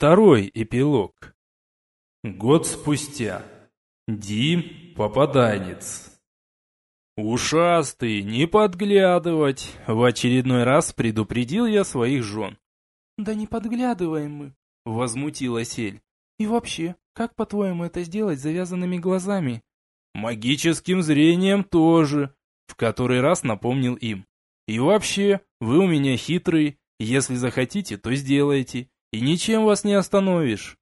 Второй эпилог. Год спустя. Дим Попаданец. «Ушастый, не подглядывать!» В очередной раз предупредил я своих жен. «Да не подглядываем мы!» Возмутилась Эль. «И вообще, как по-твоему это сделать завязанными глазами?» «Магическим зрением тоже!» В который раз напомнил им. «И вообще, вы у меня хитрые, если захотите, то сделайте и ничем вас не остановишь».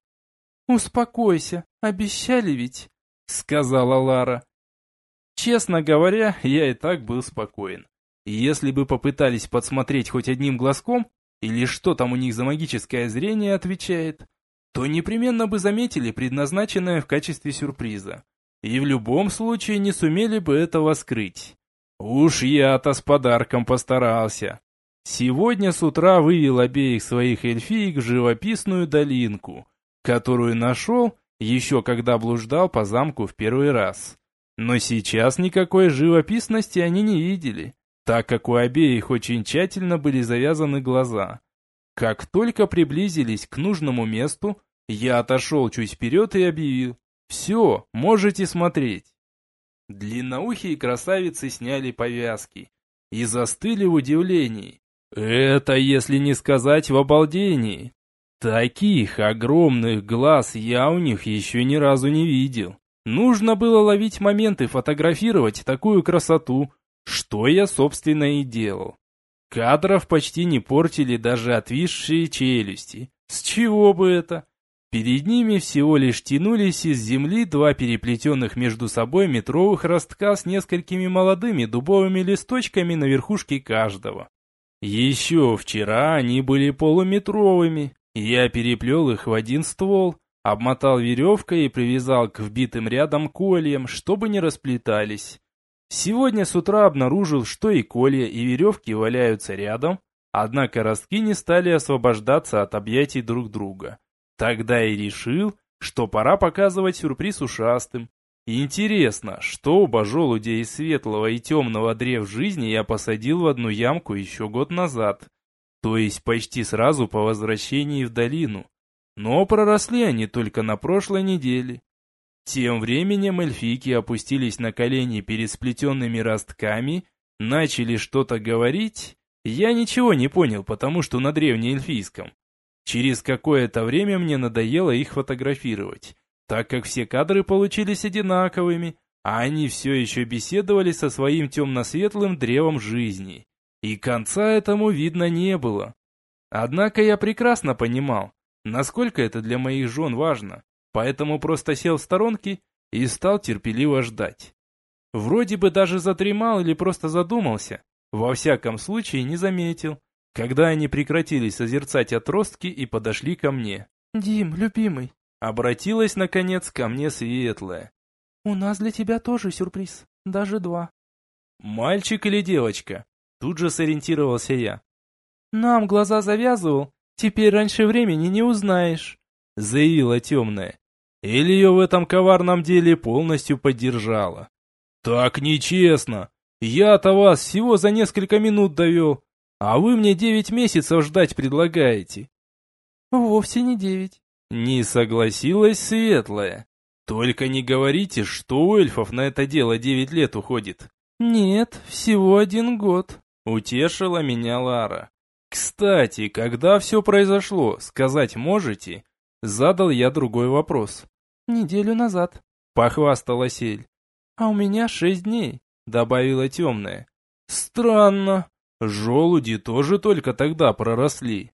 «Успокойся, обещали ведь», — сказала Лара. Честно говоря, я и так был спокоен. Если бы попытались подсмотреть хоть одним глазком, или что там у них за магическое зрение отвечает, то непременно бы заметили предназначенное в качестве сюрприза. И в любом случае не сумели бы этого скрыть. Уж я-то с подарком постарался. Сегодня с утра вывел обеих своих эльфиек в живописную долинку, которую нашел, еще когда блуждал по замку в первый раз. Но сейчас никакой живописности они не видели, так как у обеих очень тщательно были завязаны глаза. Как только приблизились к нужному месту, я отошел чуть вперед и объявил «Все, можете смотреть». Длинноухие красавицы сняли повязки и застыли в удивлении. Это если не сказать в обалдении. Таких огромных глаз я у них еще ни разу не видел. Нужно было ловить моменты, фотографировать такую красоту, что я, собственно, и делал. Кадров почти не портили даже отвисшие челюсти. С чего бы это? Перед ними всего лишь тянулись из земли два переплетенных между собой метровых ростка с несколькими молодыми дубовыми листочками на верхушке каждого. Еще вчера они были полуметровыми. Я переплел их в один ствол, обмотал веревкой и привязал к вбитым рядом кольям, чтобы не расплетались. Сегодня с утра обнаружил, что и колья, и веревки валяются рядом, однако ростки не стали освобождаться от объятий друг друга. Тогда и решил, что пора показывать сюрприз ушастым. Интересно, что желудя из светлого и темного древ жизни я посадил в одну ямку еще год назад, то есть почти сразу по возвращении в долину. Но проросли они только на прошлой неделе. Тем временем эльфийки опустились на колени перед сплетенными ростками, начали что-то говорить. Я ничего не понял, потому что на древнеэльфийском. Через какое-то время мне надоело их фотографировать так как все кадры получились одинаковыми, а они все еще беседовали со своим темно-светлым древом жизни. И конца этому видно не было. Однако я прекрасно понимал, насколько это для моих жен важно, поэтому просто сел в сторонке и стал терпеливо ждать. Вроде бы даже затремал или просто задумался, во всяком случае не заметил, когда они прекратили созерцать отростки и подошли ко мне. «Дим, любимый, Обратилась, наконец, ко мне светлая. «У нас для тебя тоже сюрприз. Даже два». «Мальчик или девочка?» Тут же сориентировался я. «Нам глаза завязывал. Теперь раньше времени не узнаешь», — заявила темная. Или ее в этом коварном деле полностью поддержала. «Так нечестно. Я-то вас всего за несколько минут довел, а вы мне девять месяцев ждать предлагаете». «Вовсе не девять. Не согласилась Светлая. Только не говорите, что у эльфов на это дело девять лет уходит. Нет, всего один год. Утешила меня Лара. Кстати, когда все произошло, сказать можете? Задал я другой вопрос. Неделю назад. Похвасталась Эль. А у меня шесть дней, добавила темная. Странно. Желуди тоже только тогда проросли.